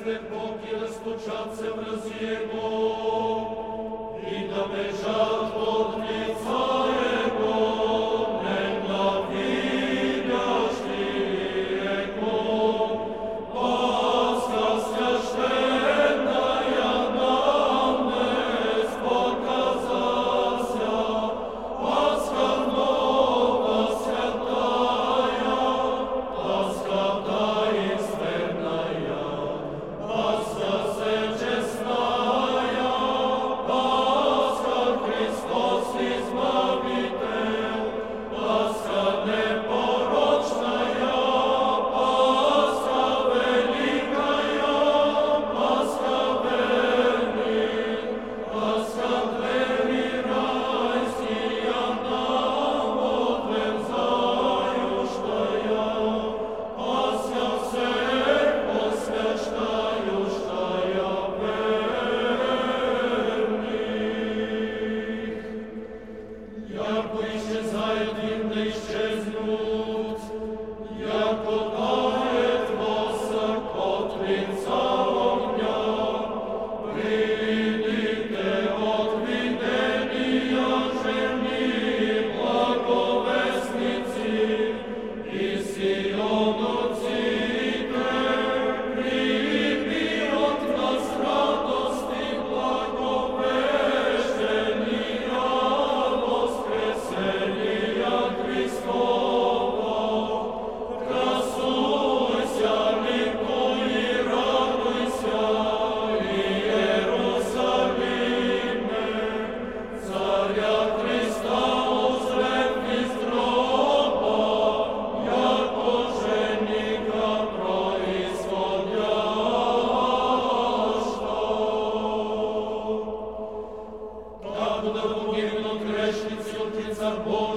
небесных Бог и расстучаться в разъему, и на межах буде в Богину крещницю, ти царбо.